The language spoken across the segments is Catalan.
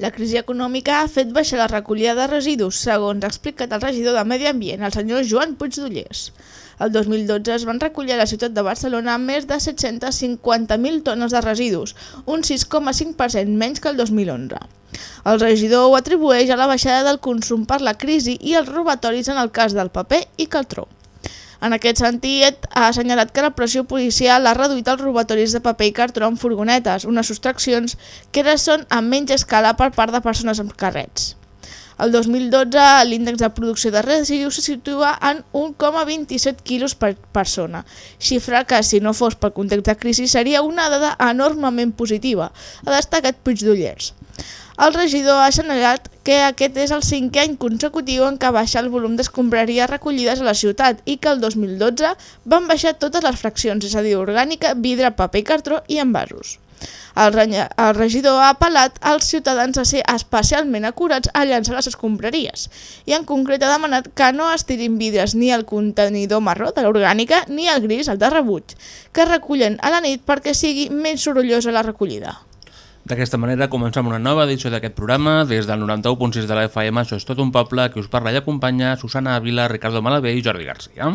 La crisi econòmica ha fet baixar la recollida de residus, segons ha explicat el regidor de Medi Ambient, el senyor Joan Puigdollers. El 2012 es van recollir a la ciutat de Barcelona més de 750.000 tones de residus, un 6,5% menys que el 2011. El regidor ho atribueix a la baixada del consum per la crisi i els robatoris en el cas del paper i caltró. En aquest sentit, ha assenyalat que la pressió policial ha reduït els robatoris de paper i cartró amb furgonetes, unes sostraccions que ara són a menys escala per part de persones amb carrets. El 2012 l'índex de producció de residus se situa en 1,27 quilos per persona, xifra que si no fos pel context de crisi seria una dada enormement positiva, ha destacat Puigdollers. El regidor ha assenyalat que aquest és el cinquè any consecutiu en què baixa el volum d'escombraries recollides a la ciutat i que el 2012 van baixar totes les fraccions, és a dir, orgànica, vidre, paper cartró i envasos. El, el regidor ha apel·lat als ciutadans a ser especialment acurats a llançar les escombraries i en concret ha demanat que no es tirin vidres ni al contenidor marró de l'orgànica ni al gris, el de rebuig, que recullen a la nit perquè sigui menys sorollosa la recollida. D'aquesta manera comencem una nova edició d'aquest programa des del 91.6 de la FM, això és tot un poble, que us parla i acompanya Susana Ávila, Ricardo Malavé i Jordi Garcia.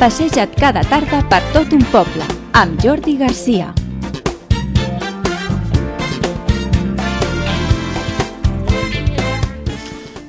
Passeja't cada tarda per tot un poble, amb Jordi Garcia.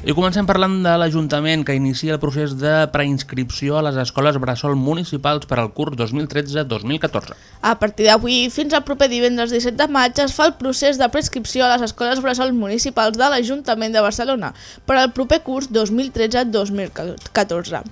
I comencem parlant de l'Ajuntament que inicia el procés de preinscripció a les escoles bressol municipals per al curs 2013-2014. A partir d'avui, fins al proper divendres 17 de maig, es fa el procés de prescripció a les escoles bressol municipals de l'Ajuntament de Barcelona per al proper curs 2013-2014.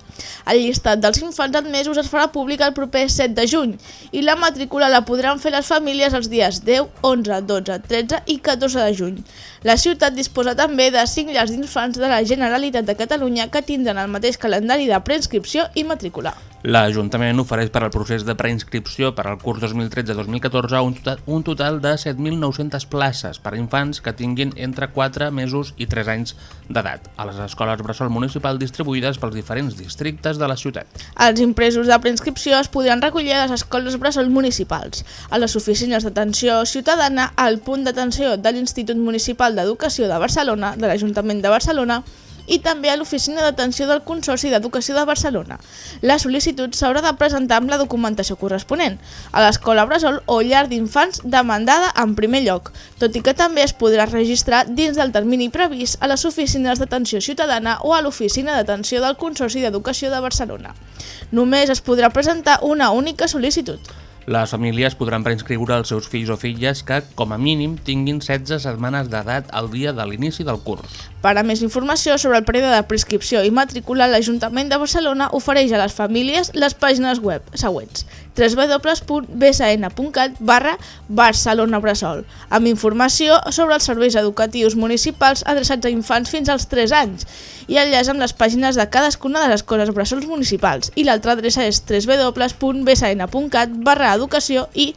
El llistat dels infants admesos es farà públic el proper 7 de juny i la matrícula la podran fer les famílies els dies 10, 11, 12, 13 i 14 de juny. La ciutat disposa també de 5 llars d'infants de la Generalitat de Catalunya que tindran el mateix calendari de preinscripció i matrícula. L'Ajuntament ofereix per al procés de preinscripció per al curs 2013-2014 un, total, un total de 7.900 places per a infants que tinguin entre 4 mesos i 3 anys d'edat a les escoles bressol municipal distribuïdes pels diferents districtes de la ciutat. Els impresos de preinscripció es podran recollir a les escoles bressol municipals, a les oficines d'atenció ciutadana, al punt d'atenció de l'Institut Municipal d'Educació de Barcelona, de l'Ajuntament de Barcelona, i també a l'Oficina d'Atenció del Consorci d'Educació de Barcelona. La sol·licitud s'haurà de presentar amb la documentació corresponent, a l'escola Bressol o llar d'infants demandada en primer lloc, tot i que també es podrà registrar dins del termini previst a les oficines d'atenció ciutadana o a l'Oficina d'Atenció del Consorci d'Educació de Barcelona. Només es podrà presentar una única sol·licitud. Les famílies podran preinscriure els seus fills o filles que, com a mínim, tinguin 16 setmanes d'edat al dia de l'inici del curs. Per a més informació sobre el període de prescripció i matrícula, l'Ajuntament de Barcelona ofereix a les famílies les pàgines web següents www.bsn.cat barra Barcelona Bressol amb informació sobre els serveis educatius municipals adreçats a infants fins als 3 anys i enllaç amb les pàgines de cadascuna de les escoles bressols municipals i l'altra adreça és www.bsn.cat barra educació i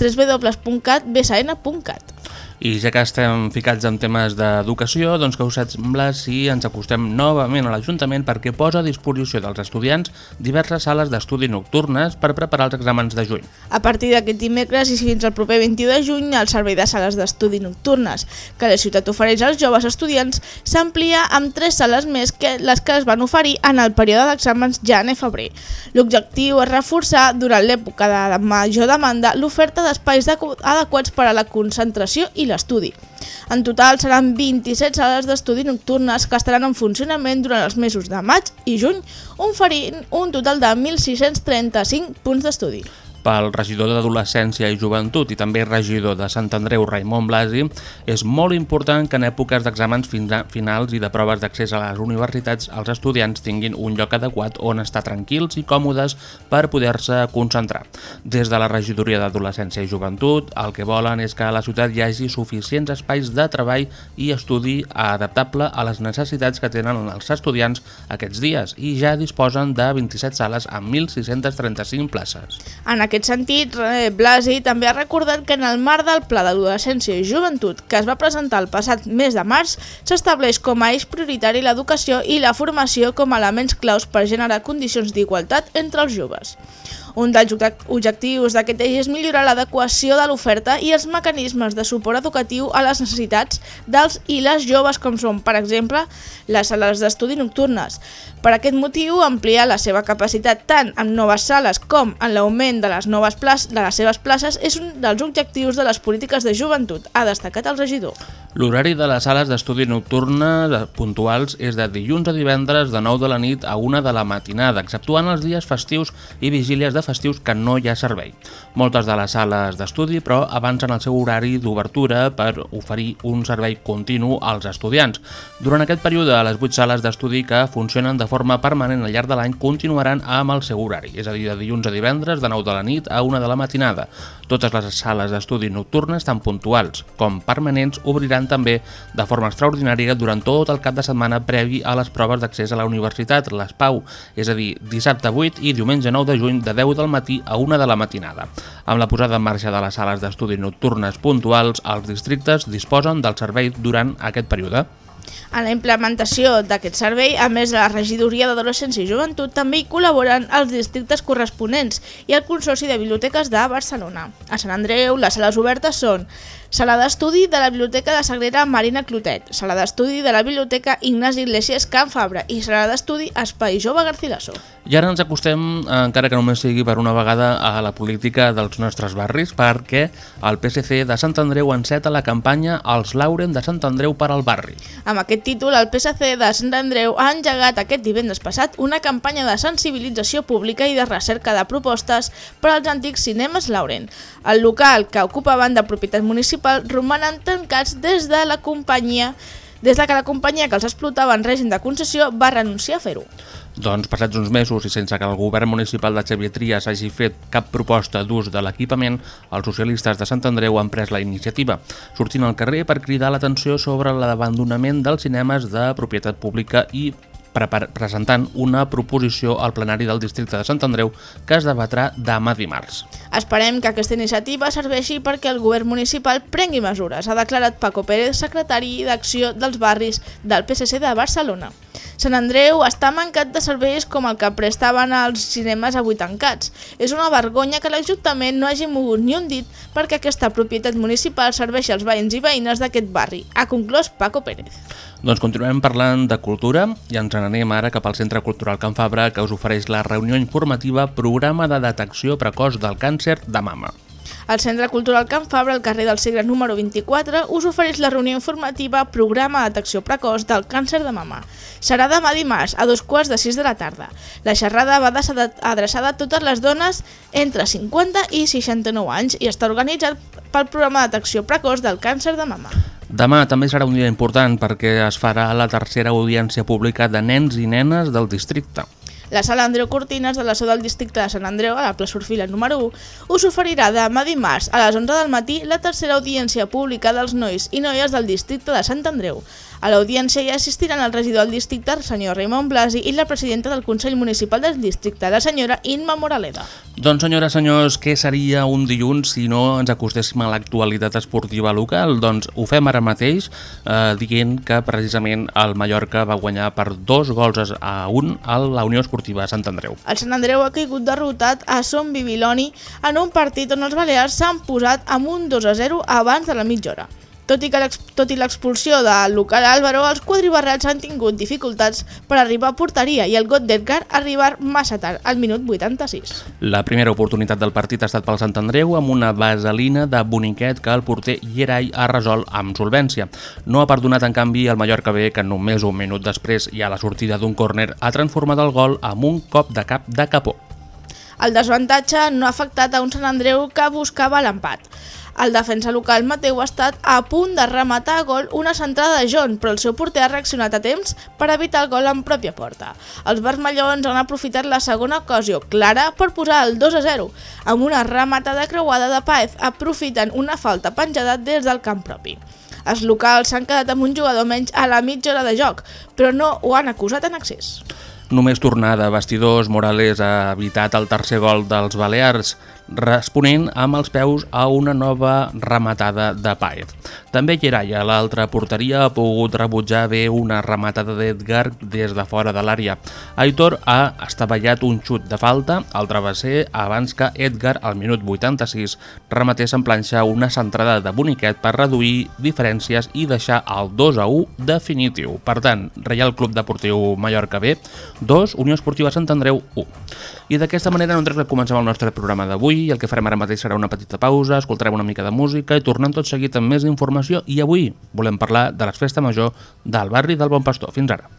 www.catbsn.cat I ja que estem ficats en temes d'educació, doncs que us sembla si ens acostem novament a l'Ajuntament perquè posa a disposició dels estudiants diverses sales d'estudi nocturnes per preparar els exàmens de juny. A partir d'aquest dimecres i fins al proper 21 de juny, el servei de sales d'estudi nocturnes que la ciutat ofereix als joves estudiants s'amplia amb tres sales més que les que es van oferir en el període d'exàmens gener-febrer. L'objectiu és reforçar, durant l'època de major demanda, l'oferta d'espais adequats per a la concentració i l'estudi. En total seran 27 sales d'estudi nocturnes que estaran en funcionament durant els mesos de maig i juny, oferint un total de 1.635 punts d'estudi. Pel regidor d'Adolescència i Joventut i també regidor de Sant Andreu, Raimon Blasi, és molt important que en èpoques d'exàmens finals i de proves d'accés a les universitats els estudiants tinguin un lloc adequat on estar tranquils i còmodes per poder-se concentrar. Des de la regidoria d'Adolescència i Joventut, el que volen és que a la ciutat hi hagi suficients espais de treball i estudi adaptable a les necessitats que tenen els estudiants aquests dies i ja disposen de 27 sales amb 1.635 places. En aquest sentit, eh, Blasi també ha recordat que en el marc del Pla d'Adolescència i Joventut, que es va presentar el passat mes de març, s'estableix com a eix prioritari l'educació i la formació com a elements claus per generar condicions d'igualtat entre els joves. Un dels objectius d'aquest eix és millorar l'adequació de l'oferta i els mecanismes de suport educatiu a les necessitats dels i les joves, com són, per exemple, les sales d'estudi nocturnes. Per aquest motiu, ampliar la seva capacitat tant amb noves sales com en l'augment de, les noves places, de les seves places és un dels objectius de les polítiques de joventut, ha destacat el regidor. L'horari de les sales d'estudi nocturnes puntuals és de dilluns a divendres de 9 de la nit a 1 de la matinada, exceptuant els dies festius i vigílies de festius que no hi ha servei. Moltes de les sales d'estudi, però, avancen el seu horari d'obertura per oferir un servei continu als estudiants. Durant aquest període, les 8 sales d'estudi que funcionen de forma permanent al llarg de l'any continuaran amb el seu horari, és a dir, de dilluns a divendres de 9 de la nit a 1 de la matinada. Totes les sales d'estudi nocturnes, tant puntuals com permanents, obriran també de forma extraordinària durant tot el cap de setmana previ a les proves d'accés a la universitat, les PAU, és a dir, dissabte 8 i diumenge 9 de juny de 10 del matí a 1 de la matinada. Amb la posada en marxa de les sales d'estudi nocturnes puntuals, els districtes disposen del servei durant aquest període. En la implementació d'aquest servei, a més de la Regidoria d'Adolescència i Joventut, també hi col·laboren els districtes corresponents i el Consorci de Biblioteques de Barcelona. A Sant Andreu, les sales obertes són Sala d'estudi de la Biblioteca de Sagrera Marina Clotet, Sala d'estudi de la Biblioteca Ignasi Iglesias Can Fabra i Sala d'estudi Espai Jove Garcilaso. I ara ens acostem, encara que només sigui per una vegada, a la política dels nostres barris, perquè el PSC de Sant Andreu enceta la campanya Els Lauren de Sant Andreu per al barri. Amb aquest títol, el PSC de Sant Andreu ha engegat aquest divendres passat una campanya de sensibilització pública i de recerca de propostes per als antics cinemes Lauren. El local, que ocupaven de propietat municipal, romanen tancats des de la companyia des de que la companyia que els explotava en règim de concessió va renunciar a fer-ho. Doncs passats uns mesos i sense que el govern municipal de Xavier Trias hagi fet cap proposta d'ús de l'equipament, els socialistes de Sant Andreu han pres la iniciativa, sortint al carrer per cridar l'atenció sobre l'abandonament dels cinemes de propietat pública i presentant una proposició al plenari del districte de Sant Andreu que es debatrà demà dimarts. Esperem que aquesta iniciativa serveixi perquè el govern municipal prengui mesures, ha declarat Paco Pérez, secretari d'Acció dels Barris del PSC de Barcelona. Sant Andreu està mancat de serveis com el que prestaven als cinemes avui tancats. És una vergonya que l'Ajuntament no hagi mogut ni un dit perquè aquesta propietat municipal serveixi als veïns i veïnes d'aquest barri, ha conclòs Paco Pérez. Doncs continuem parlant de cultura i ens n'anem ara cap al Centre Cultural Can Fabra que us ofereix la reunió informativa Programa de Detecció Precoç del Càncer de Mama. El Centre Cultural Can Fabra, al carrer del Segre número 24, us ofereix la reunió informativa Programa de Detecció Precoç del Càncer de Mama. Serà demà dimarts, a dos quarts de sis de la tarda. La xerrada va adreçada a totes les dones entre 50 i 69 anys i està organitzat pel Programa de Detecció Precoç del Càncer de Mama. Demà també serà un dia important perquè es farà la tercera audiència pública de nens i nenes del districte. La sala Andreu Cortines de la seu del districte de Sant Andreu, a la plaça Orfila número 1, us oferirà demà dimarts a les 11 del matí la tercera audiència pública dels nois i noies del districte de Sant Andreu. A l'audiència hi assistiran el regidor del districte, el senyor Raimon Blasi, i la presidenta del Consell Municipal del districte, la senyora Inma Moraleda. Doncs senyores, senyors, què seria un dilluns si no ens acostéssim a l'actualitat esportiva local? Doncs ho fem ara mateix eh, dient que precisament el Mallorca va guanyar per dos gols a un a la Unió Esportiva de Sant Andreu. El Sant Andreu ha caigut derrotat a Son Bibiloni en un partit on els balears s'han posat amb un 2 a 0 abans de la mitja hora. Tot i l'expulsió del local Álvaro, els quadribarrats han tingut dificultats per arribar a porteria i el got d'Edgar ha arribat massa tard, al minut 86. La primera oportunitat del partit ha estat pel Sant Andreu amb una vaselina de boniquet que el porter Gerai ha resolt amb solvència. No ha perdonat en canvi el Mallorca B que només un minut després i a la sortida d'un córner ha transformat el gol amb un cop de cap de capó. El desavantatge no ha afectat a un Sant Andreu que buscava l'empat. El defensa local Mateu ha estat a punt de rematar a gol una centrada de John, però el seu porter ha reaccionat a temps per evitar el gol en pròpia porta. Els vermellons han aprofitat la segona ocasió clara per posar el 2 a 0, amb una rematada creuada de Paez aprofitant una falta penjada des del camp propi. Els locals s'han quedat amb un jugador menys a la mitja hora de joc, però no ho han acusat en excés. Només tornar de vestidors, Morales ha evitat el tercer gol dels Balears, responent amb els peus a una nova rematada de Paez. També Gerai, a l'altra porteria, ha pogut rebutjar bé una rematada d'Edgar des de fora de l'àrea. Aitor ha estavellat un xut de falta al travesser abans que Edgar, al minut 86, rematés en planxa una centrada de boniquet per reduir diferències i deixar el 2 a 1 definitiu. Per tant, Reial Club Deportiu Mallorca B, 2, Unió Esportiva Sant Andreu 1. I d'aquesta manera nosaltres comencem el nostre programa d'avui i el que farem ara mateix serà una petita pausa, escoltarem una mica de música i tornem tot seguit amb més informació i avui volem parlar de les festa major del barri del Bon Pastor. Fins ara.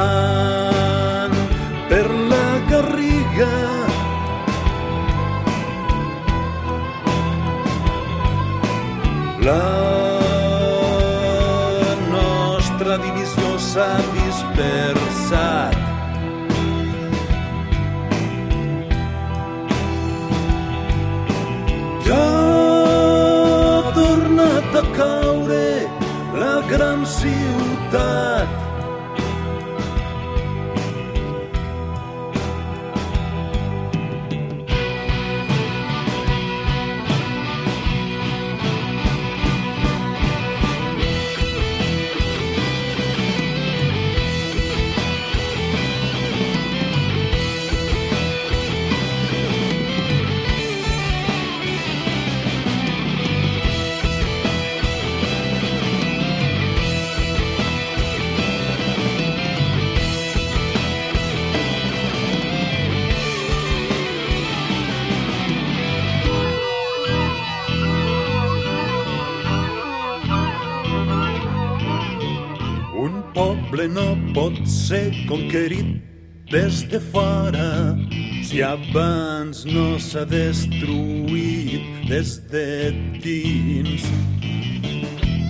Errant per la Garriga. La nostra divisió s'ha dispersat. Caure la gran ciutat. Poble no pot ser conquerit des de fora si abans no s'ha destruït des de dins.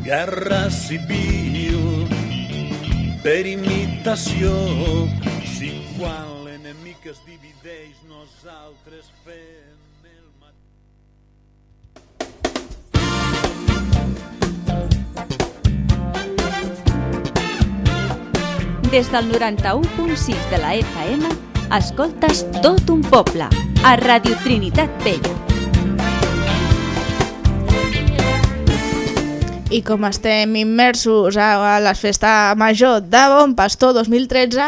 Guerra civil per imitació si quan l'enemic es divideix nosaltres fem Des del 91.6 de la FM, escoltes tot un poble, a Radio Trinitat Vella. I com estem immersos a la festa major de Bon Pastor 2013,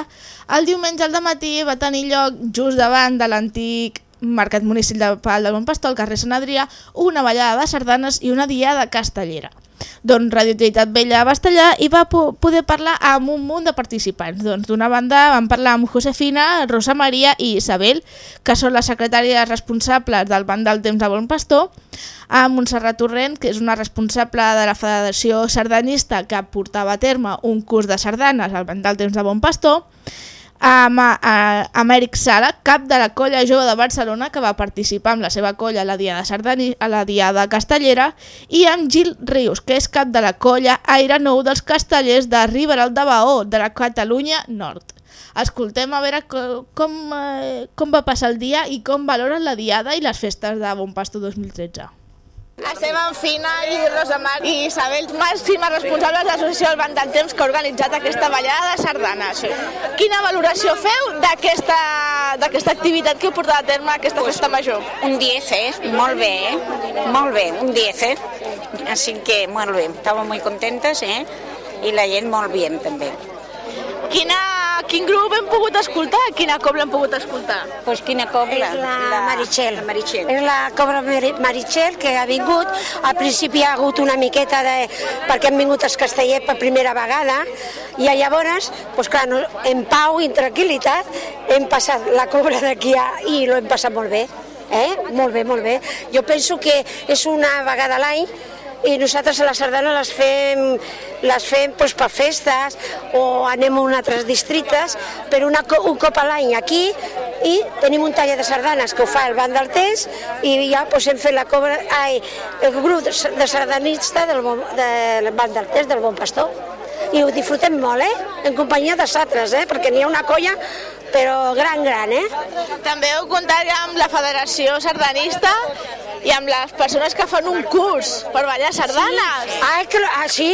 el diumenge al matí va tenir lloc just davant de l'antic Mercat Municipal de Bon Pastor, al carrer Sant Adrià, una ballada de sardanes i una diada castellera. Doncs Radio Trinitat Vella va estar allà i va po poder parlar amb un munt de participants. Doncs d'una banda vam parlar amb Josefina, Rosa Maria i Isabel, que són les secretàries responsables del Banc del Temps de Bon Pastor, amb Montserrat Torrent, que és una responsable de la Federació Sardanista que portava a terme un curs de sardanes al Banc del Temps de Bon Pastor, amb, a, amb Eric Sala, cap de la colla jove de Barcelona, que va participar amb la seva colla a la Diada, Sardani, a la Diada Castellera, i amb Gil Rius, que és cap de la colla Aire Nou dels castellers de Riberal de Baó, de la Catalunya Nord. Escoltem a veure co- com, eh, com va passar el dia i com valoren la Diada i les festes de Bon Pastor 2013. Estem amb Fina i Rosamar i Isabel, màximes responsables de l'associació del Banc del Temps que ha organitzat aquesta ballada de sardanes. Quina valoració feu d'aquesta d'aquesta activitat que heu portat a terme aquesta festa major? Un 10, eh? Molt bé, eh? Molt bé, un 10, eh? Així que molt bé, estàvem molt contentes, eh? I la gent molt bé, també. Quina, quin grup hem pogut escoltar? Quina cobla hem pogut escoltar? Pues quina cobla? És la, Meritxell. La Meritxell. És la Cobra Meri- Meritxell que ha vingut. Al principi hi ha hagut una miqueta de... perquè hem vingut als castellers per primera vegada i llavors, pues, clar, no, en pau i en tranquil·litat hem passat la cobra d'aquí a... i l'hem passat molt bé. Eh? Molt bé, molt bé. Jo penso que és una vegada a l'any i nosaltres a la sardana les fem, les fem doncs, per festes o anem a uns altres districtes, però una, un cop a l'any aquí i tenim un taller de sardanes que ho fa el Banc del Temps i ja doncs, hem fet la cobra, ai, el grup de sardanista del, Bon- del Banc del Temps, del Bon Pastor. I ho disfrutem molt, eh? En companyia de altres, eh? Perquè n'hi ha una colla, però gran, gran, eh? També heu comptat ja amb la Federació Sardanista i amb les persones que fan un curs per ballar sardanes. Ah, que, ah, sí,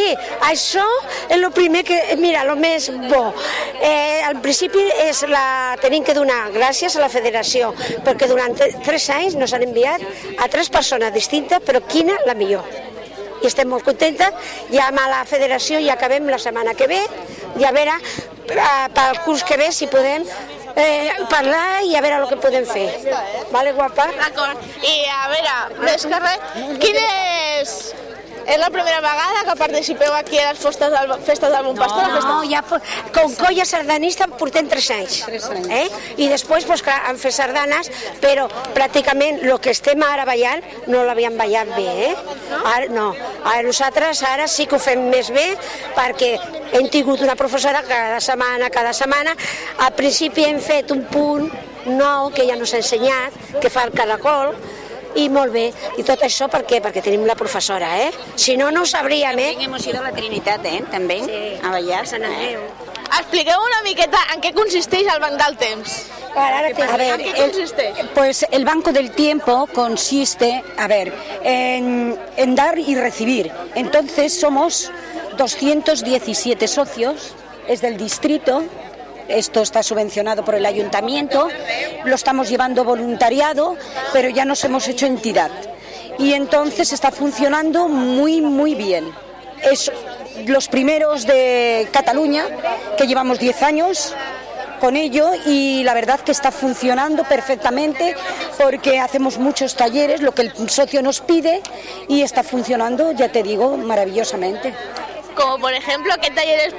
això és el primer que, mira, el més bo. Eh, al principi és la, tenim que donar gràcies a la federació, perquè durant tre- tres anys nos han enviat a tres persones distintes, però quina la millor. I estem molt contentes, ja amb la federació ja acabem la setmana que ve, i a veure, eh, pel curs que ve, si podem eh, parlar i a veure el que podem fer. Vale, guapa? D'acord. I a veure, més que res, quin és... És la primera vegada que participeu aquí a les festes del, festes del Bon Pastor? la festa... No, ja, com colla sardanista portem tres anys. Eh? I després, pues, clar, han fet sardanes, però pràcticament el que estem ara ballant no l'havíem ballat bé. Eh? Ara, no, ara nosaltres ara sí que ho fem més bé perquè hem tingut una professora cada setmana, cada setmana. Al principi hem fet un punt nou que ja no s'ha ensenyat, que fa el caracol, i molt bé, i tot això per què? Perquè tenim la professora, eh? Si no, no ho sabríem, eh? Hemos ido a la Trinitat, eh? També, a ballar. Sant Andreu. Expliqueu una miqueta en què consisteix el Banc del Temps. A ver, ¿En qué el- pues el Banco del Tiempo consiste, a ver, en, en dar y recibir. Entonces somos 217 socios, es del distrito, esto está subvencionado por el ayuntamiento, lo estamos llevando voluntariado, pero ya nos hemos hecho entidad. Y entonces está funcionando muy, muy bien. Es los primeros de Cataluña, que llevamos 10 años, con ello y la verdad que está funcionando perfectamente porque hacemos muchos talleres, lo que el socio nos pide y está funcionando, ya te digo, maravillosamente. Como por ejemplo, ¿qué talleres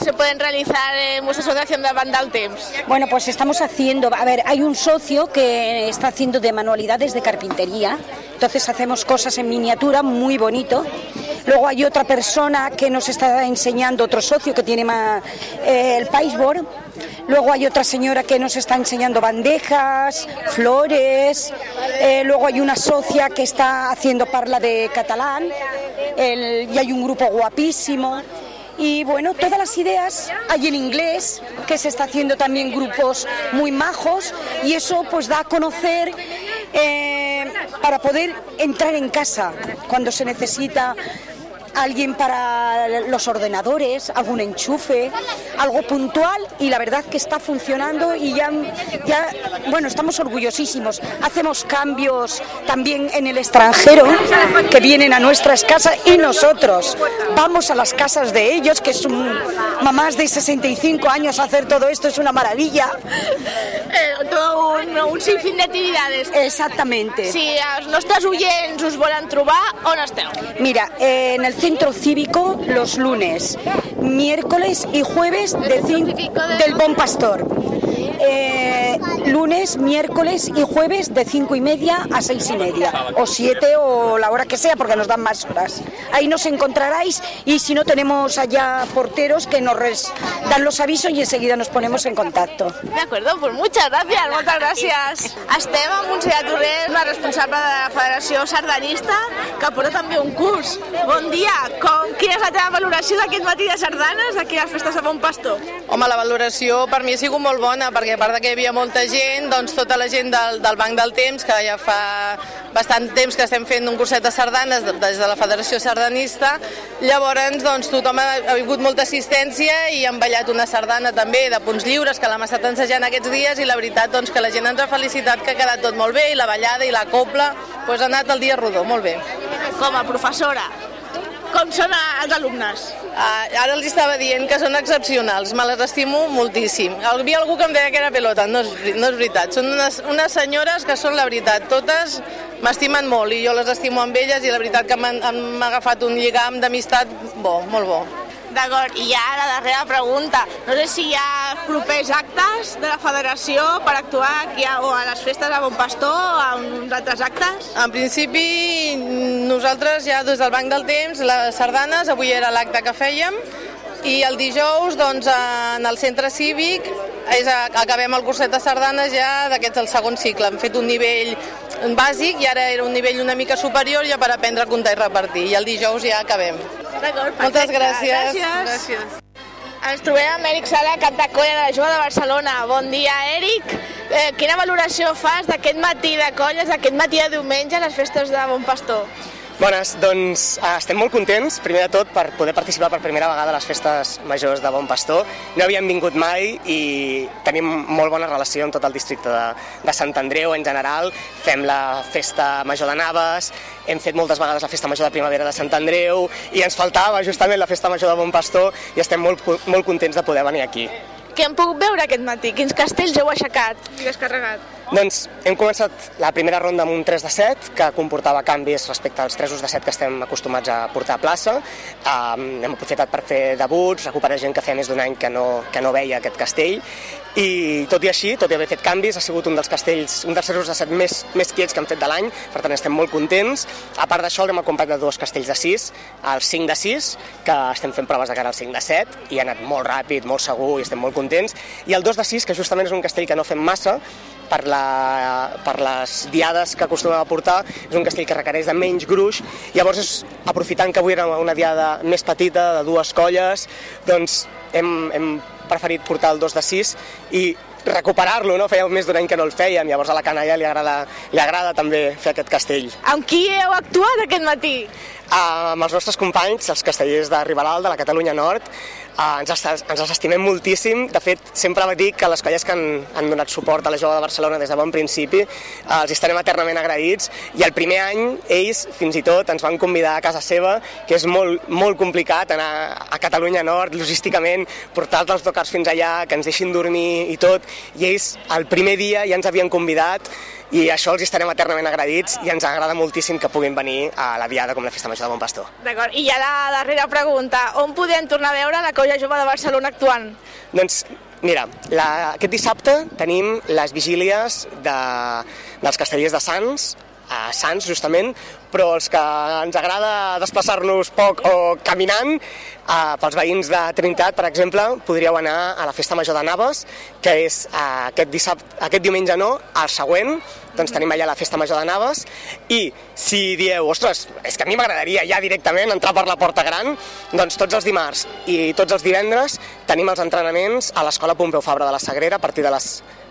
se pueden realizar en vuestra asociación de Vandal Temps? Bueno, pues estamos haciendo, a ver, hay un socio que está haciendo de manualidades de carpintería, entonces hacemos cosas en miniatura, muy bonito. Luego hay otra persona que nos está enseñando, otro socio que tiene ma- eh, el paisboard. Luego hay otra señora que nos está enseñando bandejas, flores. Eh, luego hay una socia que está haciendo parla de catalán. Y hay un grupo guapísimo. Y bueno, todas las ideas hay en inglés, que se está haciendo también grupos muy majos, y eso pues da a conocer eh, para poder entrar en casa cuando se necesita alguien para los ordenadores, algún enchufe, algo puntual y la verdad que está funcionando y ya, ya bueno, estamos orgullosísimos. Hacemos cambios también en el extranjero que vienen a nuestras casas y nosotros vamos a las casas de ellos, que son mamás de 65 años, hacer todo esto es una maravilla. Eh, todo un, un sinfín d'activitats. Exactamente. Si els nostres oients us volen trobar, on esteu? Mira, eh, en el centro cívico los lunes, miércoles y jueves de cin- del Bon Pastor. Eh, lunes, miércoles y jueves de cinco y media a seis y media, o siete o la hora que sea, porque nos dan más horas. Ahí nos encontraráis y si no tenemos allá porteros que nos res- dan los avisos y enseguida nos ponemos en contacto. De acuerdo, pues muchas gracias, moltes gràcies. Estem amb Montserrat Torrent, la responsable de la Federació Sardanista, que porta també un curs. Bon dia, com, quina és la teva valoració d'aquest matí de sardanes, d'aquí a les festes de Bon Pastor? Home, la valoració per mi ha sigut molt bona, perquè a part que hi havia molta gent, doncs tota la gent del, del Banc del Temps, que ja fa bastant temps que estem fent un curset de sardanes de- des de la Federació Sardanista, llavors doncs, tothom ha, ha vingut molta assistència i han ballat una sardana també de punts lliures, que l'hem estat ensejant aquests dies i la veritat doncs, que la gent ens ha felicitat que ha quedat tot molt bé i la ballada i la copla doncs, ha anat el dia rodó, molt bé. Com a professora, com són els alumnes? Uh, ara els estava dient que són excepcionals, me les estimo moltíssim. Hi havia algú que em deia que era pelota, no és, no és veritat. Són unes, unes senyores que són la veritat, totes m'estimen molt i jo les estimo amb elles i la veritat que m'han m'ha agafat un lligam d'amistat bo, molt bo. D'acord, i ja la darrera pregunta. No sé si hi ha propers actes de la federació per actuar aquí a, o a les festes de Bon Pastor o a uns altres actes? En principi, nosaltres ja des del Banc del Temps, les sardanes, avui era l'acte que fèiem, i el dijous, doncs, en el centre cívic, és a, acabem el curset de sardanes ja d'aquest el segon cicle. Hem fet un nivell bàsic i ara era un nivell una mica superior ja per aprendre a comptar i repartir. I el dijous ja acabem. D'acord, Moltes gràcies. Gràcies. gràcies. Ens trobem amb Eric Sala, cap de colla de la Jove de Barcelona. Bon dia, Eric. Eh, quina valoració fas d'aquest matí de colles, d'aquest matí de diumenge a les festes de Bon Pastor? Bones, doncs eh, estem molt contents, primer de tot, per poder participar per primera vegada a les festes majors de Bon Pastor. No havíem vingut mai i tenim molt bona relació amb tot el districte de, de Sant Andreu en general. Fem la festa major de Naves, hem fet moltes vegades la festa major de primavera de Sant Andreu i ens faltava justament la festa major de Bon Pastor i estem molt, molt contents de poder venir aquí. Què hem pogut veure aquest matí? Quins castells heu aixecat i descarregat? Doncs hem començat la primera ronda amb un 3 de 7, que comportava canvis respecte als 3 de 7 que estem acostumats a portar a plaça. Um, hem aprofitat per fer debuts, recuperar gent que feia més d'un any que no, que no veia aquest castell. I tot i així, tot i haver fet canvis, ha sigut un dels castells, un dels 3 de 7 més, més quiets que hem fet de l'any, per tant estem molt contents. A part d'això, l'hem acompanyat de dos castells de 6, el 5 de 6, que estem fent proves de cara al 5 de 7, i ha anat molt ràpid, molt segur, i estem molt contents. I el 2 de 6, que justament és un castell que no fem massa, per, la, per les diades que acostumem a portar, és un castell que requereix de menys gruix, llavors és, aprofitant que avui era una diada més petita, de dues colles, doncs hem, hem preferit portar el 2 de 6 i recuperar-lo, no? Feia més d'un any que no el fèiem, llavors a la canalla li agrada, li agrada també fer aquest castell. Amb qui heu actuat aquest matí? Uh, amb els nostres companys, els castellers de Ribalal, de la Catalunya Nord, uh, ens, est- ens els estimem moltíssim. De fet, sempre dir que les colles que han, han donat suport a la Jove de Barcelona des de bon principi uh, els estarem eternament agraïts i el primer any ells fins i tot ens van convidar a casa seva, que és molt, molt complicat anar a Catalunya Nord logísticament, portar els autocars fins allà, que ens deixin dormir i tot, i ells el primer dia ja ens havien convidat i això els estarem eternament agradits i ens agrada moltíssim que puguin venir a la Diada com la Festa Major de Bon Pastor. D'acord, i ja la darrera pregunta, on podem tornar a veure la Colla Jove de Barcelona actuant? Doncs mira, la, aquest dissabte tenim les vigílies de, dels castellers de Sants, a Sants justament, però els que ens agrada desplaçar-nos poc o caminant, eh, pels veïns de Trinitat, per exemple, podríeu anar a la Festa Major de Naves, que és eh, aquest, dissabte, aquest diumenge no, el següent, doncs tenim allà la Festa Major de Naves, i si dieu, ostres, és que a mi m'agradaria ja directament entrar per la Porta Gran, doncs tots els dimarts i tots els divendres tenim els entrenaments a l'Escola Pompeu Fabra de la Sagrera a partir de les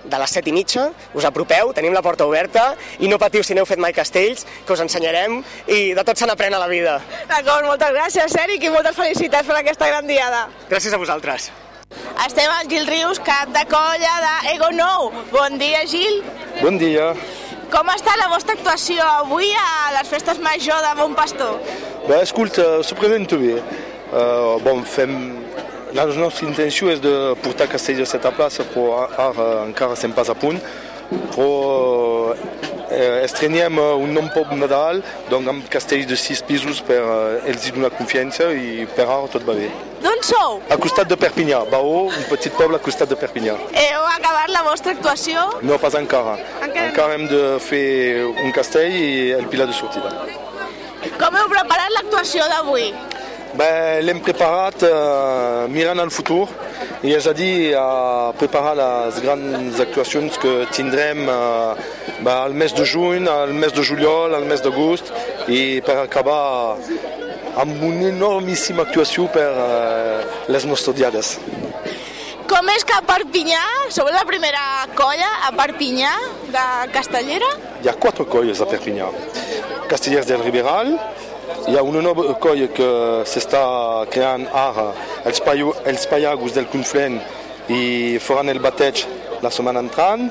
de les set i mitja, us apropeu, tenim la porta oberta i no patiu si n'heu fet mai castells, que us ensenyarem i de tot se n'aprèn a la vida. D'acord, moltes gràcies, Eric, i moltes felicitats per aquesta gran diada. Gràcies a vosaltres. Estem amb Gil Rius, cap de colla d'Ego Nou. Bon dia, Gil. Bon dia. Com està la vostra actuació avui a les festes major de Bon Pastor? Bé, escolta, s'ho presento bé. Uh, bon, fem la nostra intenció és de portar Castells a aquesta plaça, però ara encara estem pas a punt. Però eh, estrenem un nou pop Nadal, doncs amb castells de sis pisos per eh, els donar confiança i per ara tot va bé. D'on sou? A costat de Perpinyà, Baó, un petit poble a costat de Perpinyà. Heu acabat la vostra actuació? No, pas encara. Encara, encara hem de fer un castell i el pilar de sortida. Com heu preparat l'actuació d'avui? Ben, l'hem preparat uh, mirant al futur i és a dir, a preparar les grans actuacions que tindrem uh, ben, al mes de juny, al mes de juliol, al mes d'agost i per acabar amb una enormíssima actuació per uh, les nostres diades. Com és que a Perpinyà, sou la primera colla a Perpinyà de Castellera? Hi ha quatre colles a Perpinyà. Castellers del Riberal, hi ha una nova colla que s'està creant ara, els, paio, els paiagos del Conflent, i faran el bateig la setmana entrant.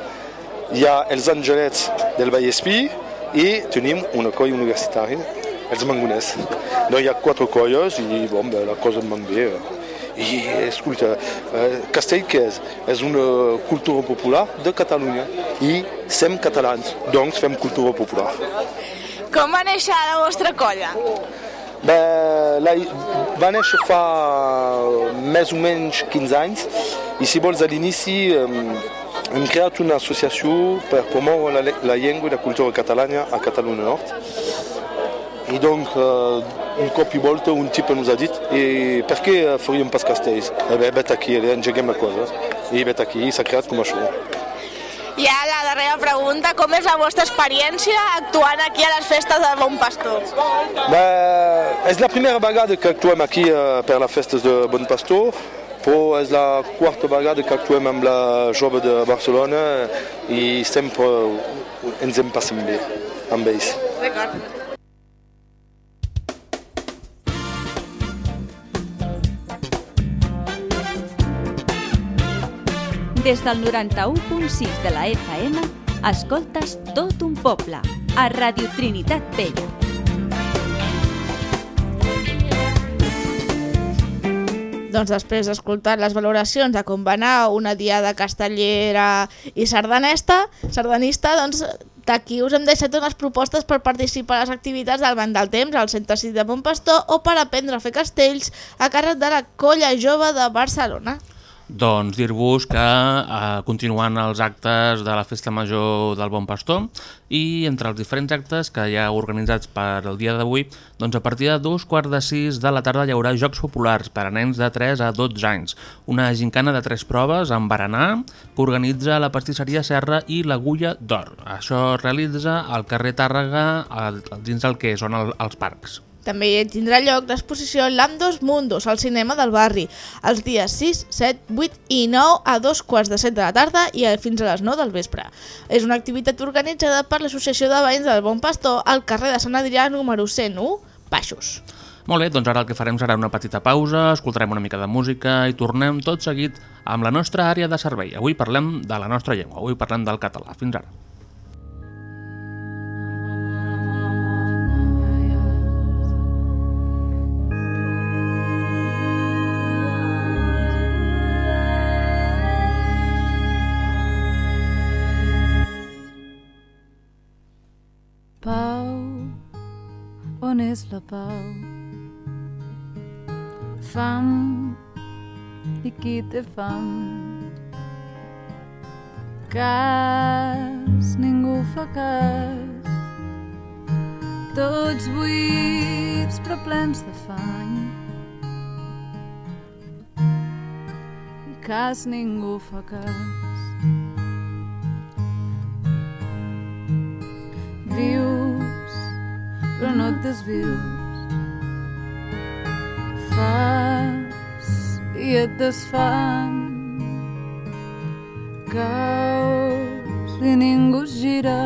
Hi ha els Angelets del Vallespí i tenim una colla universitària, els Mangoners. No hi ha quatre colles i bon, bé, la cosa va bé. I escolta, eh, Castell què és? És una cultura popular de Catalunya i som catalans, doncs fem cultura popular. Com va néixer la vostra colla? Bé, la, va néixer fa més o menys 15 anys i si vols a l'inici hem, creat una associació per promoure la, la llengua i la cultura catalana a Catalunya Nord. I donc, uh, un cop i volta, un tipus ens ha dit i per què faríem pas castells? Eh bé, vet aquí, engeguem la cosa. I vet aquí, s'ha creat com això. Ja la pregunta, com és la vostra experiència actuant aquí a les festes de Bon Pastor? Bé, és la primera vegada que actuem aquí uh, per les festes de Bon Pastor, però és la quarta vegada que actuem amb la jove de Barcelona i sempre ens en passem bé amb ells. D'acord. Des del 91.6 de la FM, escoltes tot un poble, a Radio Trinitat Vella. Doncs després d'escoltar les valoracions de com va anar una diada castellera i sardanesta, sardanista, doncs d'aquí us hem deixat unes propostes per participar a les activitats del Banc del Temps al Centre Cit de Montpastor o per aprendre a fer castells a càrrec de la Colla Jove de Barcelona. Doncs dir-vos que eh, continuant els actes de la Festa Major del Bon Pastor i entre els diferents actes que hi ha organitzats per el dia d'avui, doncs a partir de dos quarts de sis de la tarda hi haurà Jocs Populars per a nens de 3 a 12 anys, una gincana de tres proves amb berenar que organitza la pastisseria Serra i l'Agulla d'Or. Això es realitza al carrer Tàrrega dins del que són el, els parcs. També tindrà lloc l'exposició Landos Mundos al cinema del barri, els dies 6, 7, 8 i 9 a dos quarts de 7 de la tarda i fins a les 9 del vespre. És una activitat organitzada per l'Associació de Veïns del Bon Pastor al carrer de Sant Adrià número 101, Baixos. Molt bé, doncs ara el que farem serà una petita pausa, escoltarem una mica de música i tornem tot seguit amb la nostra àrea de servei. Avui parlem de la nostra llengua, avui parlem del català. Fins ara. La pau. Fam, i qui té fam? Cas, ningú fa cas. Tots buits però plens d'afany. I cas ningú fa cas. Vius, però no et desvius. Fas i et desfan. Caus i ningú es gira.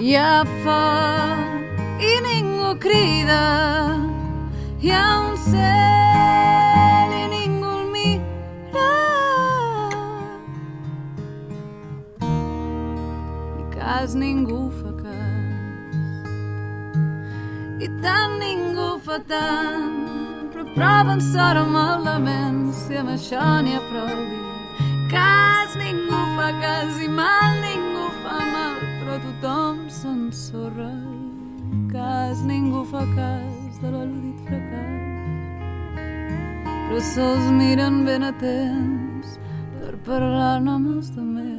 Hi ha foc i ningú crida. Hi ha un cel i ningú el mira. I cas ningú I tant ningú fa tant. Però proven sort amb el lament si amb això n'hi ha prou dir. Cas ningú fa cas i mal ningú fa mal, però tothom s'ensorra. Cas ningú fa cas de l'al·ludit fracàs. Però sols miren ben atents per parlar-ne amb els demés.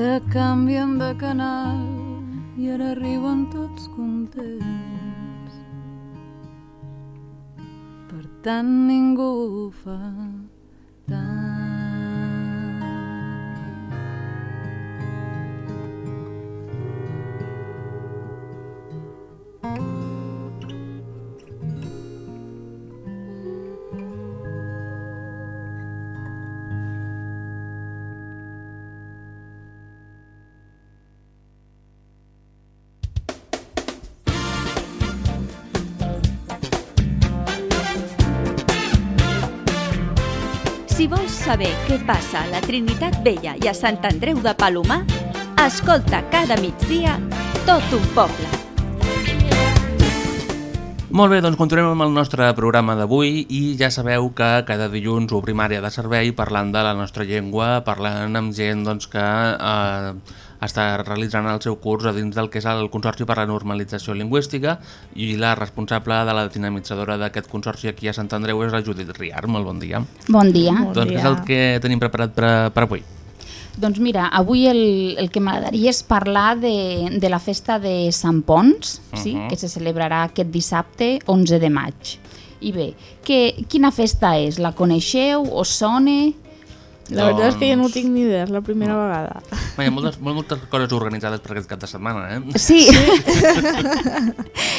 Ja canvien de canal i ara riuen tots contents. Per tant ningú fa tant. Saber què passa a la Trinitat Vella i a Sant Andreu de Palomar, escolta cada migdia tot un poble. Molt bé, doncs continuem amb el nostre programa d'avui i ja sabeu que cada dilluns obrim àrea de servei parlant de la nostra llengua, parlant amb gent doncs, que eh, està realitzant el seu curs a dins del que és el Consorci per la Normalització Lingüística i la responsable de la dinamitzadora d'aquest consorci aquí a Sant Andreu és la Judit Riar. Molt bon dia. Bon dia. doncs què és el que tenim preparat per, per avui? Doncs mira, avui el, el que m'agradaria és parlar de, de la festa de Sant Pons, uh -huh. sí? Mhm. que se celebrarà aquest dissabte 11 de maig. I bé, que, quina festa és? La coneixeu? Us sona? La veritat és que jo no Doncs- tinc ni idea, és la primera vegada. Bé, Hi ha moltes, moltes coses organitzades per aquest cap de setmana, eh? Sí,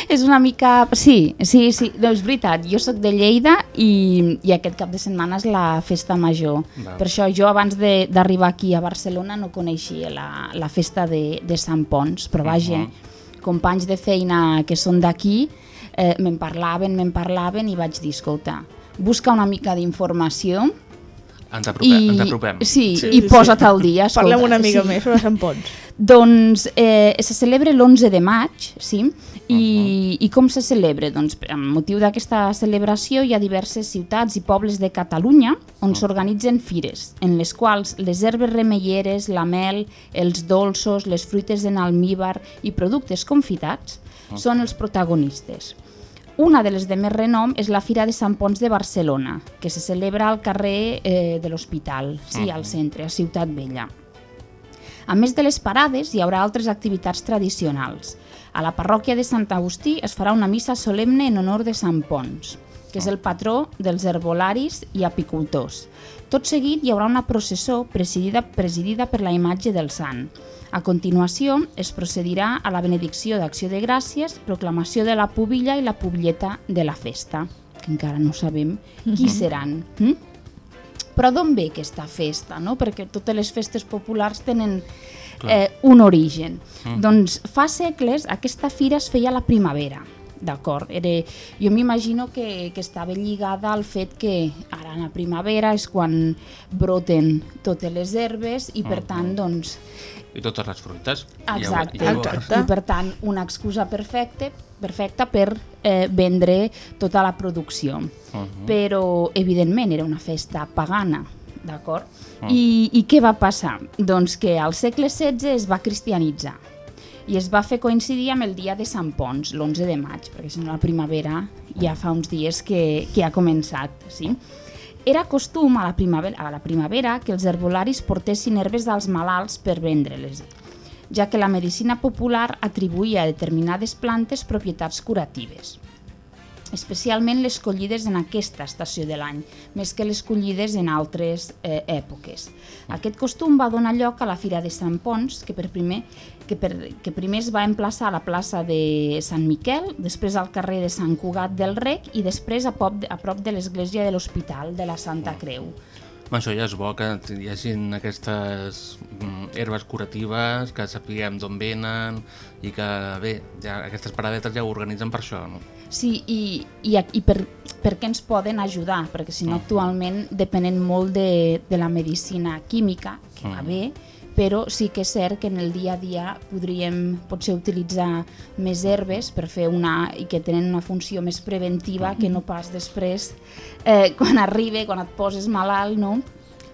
és una mica... Sí, sí, sí, no, és veritat, jo sóc de Lleida i, i aquest cap de setmana és la festa major. Val. Per això jo abans de- d'arribar aquí a Barcelona no coneixia la, la festa de, de Sant Pons, però vaja, Mhm. companys de feina que són d'aquí eh, me'n parlaven, me'n parlaven i vaig dir, escolta, busca una mica d'informació Ens apropem. Ens apropem. Sí, sí, i posa't al dia. Escolta, Parlem una mica sí. més sobre Sant Pons. Doncs eh, se celebra l'11 de maig, sí? I, i com se celebra? Doncs amb motiu d'aquesta celebració hi ha diverses ciutats i pobles de Catalunya on s'organitzen fires, en les quals les herbes remeieres, la mel, els dolços, les fruites en almíbar i productes confitats són els protagonistes. Una de les de més renom és la Fira de Sant Pons de Barcelona, que se celebra al carrer eh, de l'Hospital, sí, al centre, a Ciutat Vella. A més de les parades, hi haurà altres activitats tradicionals. A la parròquia de Sant Agustí es farà una missa solemne en honor de Sant Pons, que és el patró dels herbolaris i apicultors. Tot seguit hi haurà una processó presidida, presidida per la imatge del sant. A continuació es procedirà a la benedicció d'acció de gràcies, proclamació de la pubilla i la pubilleta de la festa, que encara no sabem qui Mhm. seran. Mm? Però d'on ve aquesta festa? No? Perquè totes les festes populars tenen eh, un origen. Mm. Doncs fa segles aquesta fira es feia a la primavera d'acord? Jo m'imagino que, que estava lligada al fet que ara en la primavera és quan broten totes les herbes i per Mhm. tant, doncs, I totes les fruites. Exacte, I llavors- i per tant una excusa perfecta, perfecta per eh, vendre tota la producció. Mhm. Però, evidentment, era una festa pagana, d'acord? Mm. I, I què va passar? Doncs que al segle XVI es va cristianitzar i es va fer coincidir amb el dia de Sant Pons, l'11 de maig, perquè si no la primavera ja fa uns dies que, que ha començat, sí? Era costum a la, primavera, a la primavera que els herbolaris portessin herbes als malalts per vendre-les, ja que la medicina popular atribuïa a determinades plantes propietats curatives especialment les collides en aquesta estació de l'any, més que les collides en altres eh, èpoques. Aquest costum va donar lloc a la Fira de Sant Pons, que, per primer, que, per, que primer es va emplaçar a la plaça de Sant Miquel, després al carrer de Sant Cugat del Rec i després a, pop, a prop de l'església de l'Hospital de la Santa Creu. Això ja és bo, que hi hagi aquestes mm, herbes curatives, que sapiguem d'on venen i que, bé, ja, aquestes paradetes ja ho organitzen per això, no? Sí, i, i, i per, per què ens poden ajudar? Perquè si no actualment depenen molt de, de la medicina química, que va Mm. bé, però sí que és cert que en el dia a dia podríem potser utilitzar més herbes per fer una, i que tenen una funció més preventiva que no pas després eh, quan arriba, quan et poses malalt, no?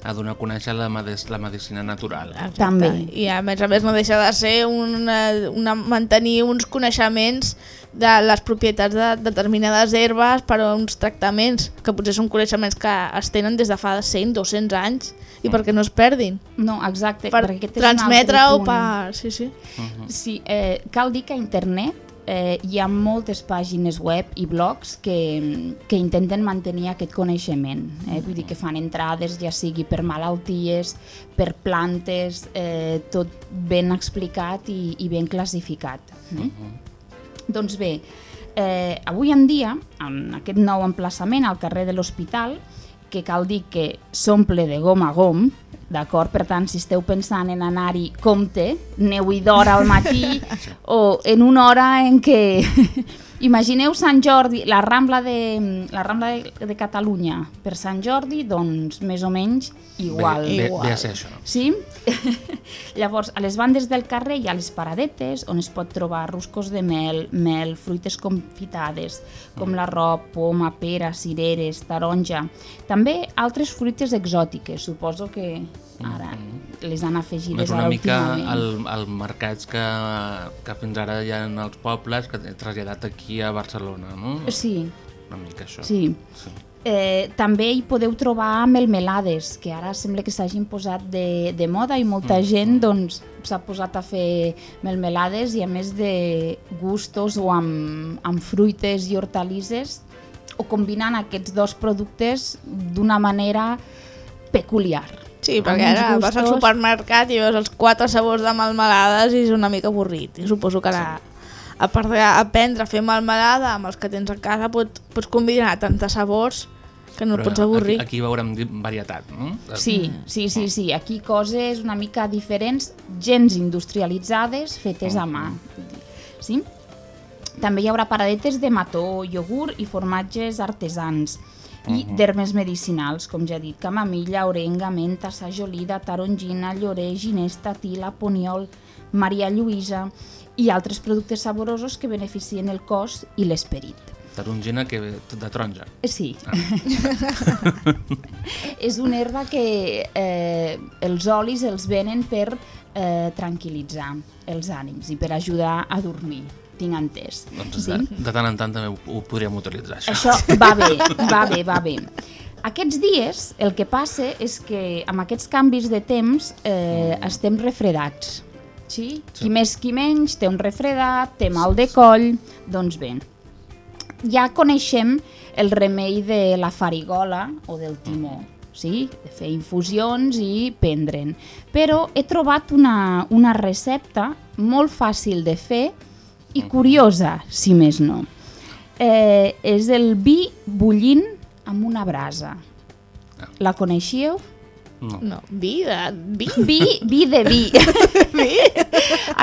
A donar a conèixer la, medic la medicina natural. També. I a més a més no deixa de ser una, una, mantenir uns coneixements de les propietats de determinades herbes per a uns tractaments, que potser són coneixements que es tenen des de fa 100, 200 anys i perquè no es perdin. No, exacte. Per transmetre-ho per... Sí, sí. Sí, eh, cal dir que internet eh, hi ha moltes pàgines web i blogs que, que intenten mantenir aquest coneixement. Eh? Vull dir que fan entrades, ja sigui per malalties, per plantes, eh, tot ben explicat i, i ben classificat. Eh? Doncs bé, eh, avui en dia, en aquest nou emplaçament al carrer de l'Hospital, que cal dir que s'omple de gom a gom, d'acord? Per tant, si esteu pensant en anar-hi, compte, aneu-hi d'hora al matí o en una hora en què... Imagineu Sant Jordi, la Rambla de, la Rambla de, de Catalunya per Sant Jordi, doncs més o menys igual. Bé, bé, igual. bé a ser això. Sí? Llavors, a les bandes del carrer hi ha les paradetes on es pot trobar ruscos de mel, mel, fruites confitades, com l'arrop, poma, pera, cireres, taronja. També altres fruites exòtiques, suposo que ara les han afegides És una mica el, el mercats que, que fins ara hi ha en els pobles que he traslladat aquí a Barcelona, no? Sí, Una mica això. Sí. Eh, també hi podeu trobar melmelades, que ara sembla que s'hagin posat de, de moda i molta gent doncs, s'ha posat a fer melmelades i a més de gustos o amb, amb fruites i hortalisses o combinant aquests dos productes d'una manera peculiar. Sí, perquè ara vas al supermercat i veus els quatre sabors de melmelades i és una mica avorrit. I suposo que ara, a part d'aprendre a fer melmelada amb els que tens a casa, pot, pots combinar tantes sabors que no et pots avorrir. Aquí, aquí veurem varietat, no? Sí, sí, sí, sí. Aquí coses una mica diferents, gens industrialitzades, fetes a mà. Sí? També hi haurà paradetes de mató, iogurt i formatges artesans i d'herbes medicinals, com ja he dit, camamilla, orenga, menta, sajolida, tarongina, llorer, ginesta, tila, poniol, Maria Lluïsa i altres productes saborosos que beneficien el cos i l'esperit. Tarongina que ve de taronja. Sí. és una herba que eh, els olis els venen per eh, tranquil·litzar els ànims i per ajudar a dormir, tinc entès. Doncs sí? de, de tant en tant també ho, ho podríem utilitzar, això. Això va bé, va bé, va bé. Aquests dies el que passa és que amb aquests canvis de temps eh, estem refredats. Sí? Qui més qui menys té un refredat, té mal de coll, doncs bé. Ja coneixem el remei de la farigola o del timó, sí? de fer infusions i prendre'n. Però he trobat una, una recepta molt fàcil de fer i curiosa, si més no. Eh, és el vi bullint amb una brasa. La coneixíeu? No. No, vi de... Vi? Vi, vi de vi.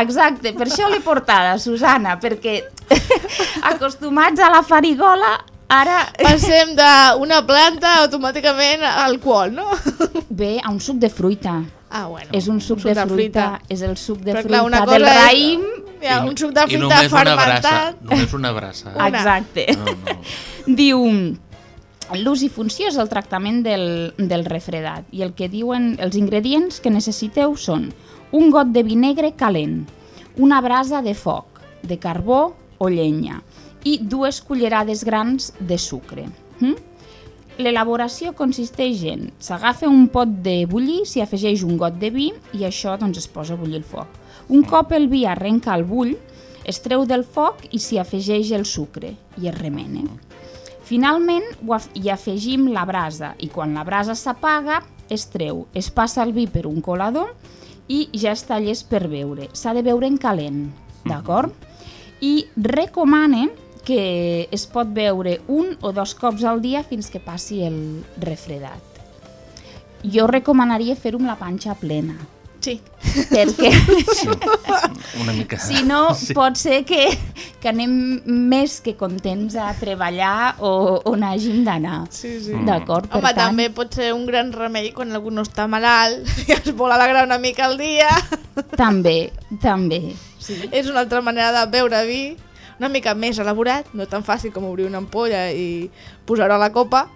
Exacte, per això l'he portada, Susana, perquè acostumats a la farigola, ara... Passem d'una planta automàticament a alcohol, no? Bé, a un suc de fruita. Ah, bueno. És un suc, suc de, de fruita, fruita. és el suc de Però fruita clar, una del és- raïm. Hi ha un suc de I fruita només una brassa. fermentat. Només una brassa. Una. Exacte. No, no. Diu, l'ús i funció és el tractament del, del refredat i el que diuen els ingredients que necessiteu són un got de vi negre calent, una brasa de foc, de carbó o llenya i dues cullerades grans de sucre. Mm? L'elaboració consisteix en s'agafa un pot de bullir, s'hi afegeix un got de vi i això doncs, es posa a bullir el foc. Un cop el vi arrenca el bull, es treu del foc i s'hi afegeix el sucre i es remena. Finalment hi afegim la brasa i quan la brasa s'apaga es treu, es passa el vi per un colador i ja està llest per beure. S'ha de beure en calent, d'acord? I recomana que es pot beure un o dos cops al dia fins que passi el refredat. Jo recomanaria fer-ho amb la panxa plena. Sí. Perquè Sí. Una mica. si no Sí. pot ser que, que anem més que contents a treballar o on hàgim d'anar. Sí, sí. D'acord, per Home, tant... també pot ser un gran remei quan algú no està malalt i es vol alegrar una mica el dia. També, també. Sí. És una altra manera de beure vi, una mica més elaborat, no tan fàcil com obrir una ampolla i posar-ho a la copa,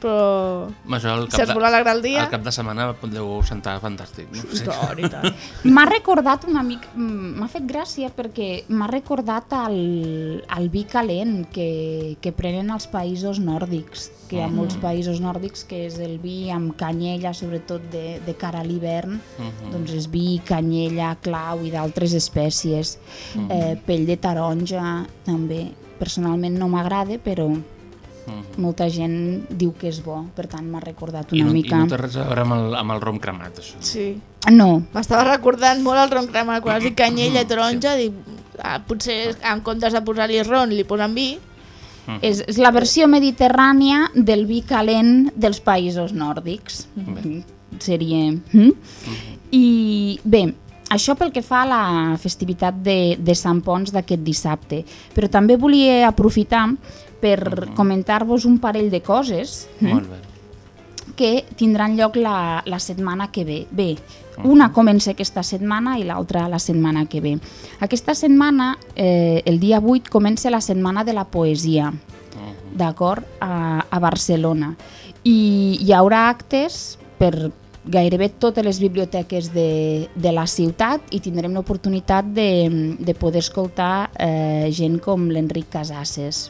però Això, el si es vol alegrar el dia... El cap de setmana deu sentar fantàstic. No? I tant, i tant. M'ha recordat una mica, mm, m'ha fet gràcia perquè m'ha recordat el, el vi calent que, que prenen els països nòrdics, que hi ha Mhm. molts països nòrdics que és el vi amb canyella, sobretot de, de cara a l'hivern, Mhm. doncs és vi, canyella, clau i d'altres espècies, Mhm. eh, pell de taronja també. Personalment no m'agrada, però Mhm. molta gent diu que és bo, per tant m'ha recordat I una no, mica... I no té res a veure amb el, amb el rom cremat, això. Sí. No, M'estava recordant molt el ron crema, quan has dit canyella i taronja, dic, ah, potser en comptes de posar-li ron li posen vi. És, és la versió mediterrània del vi calent dels països nòrdics. Mm, Seria... Mm? I bé, això pel que fa a la festivitat de, de Sant Pons d'aquest dissabte. Però també volia aprofitar per comentar-vos un parell de coses Molt bé. que tindran lloc la, la setmana que ve. Bé, una comença aquesta setmana i l'altra la setmana que ve. Aquesta setmana, eh, el dia 8, comença la Setmana de la Poesia, d'acord, a, a Barcelona. I hi haurà actes per gairebé totes les biblioteques de, de la ciutat i tindrem l'oportunitat de, de poder escoltar eh, gent com l'Enric Casasses.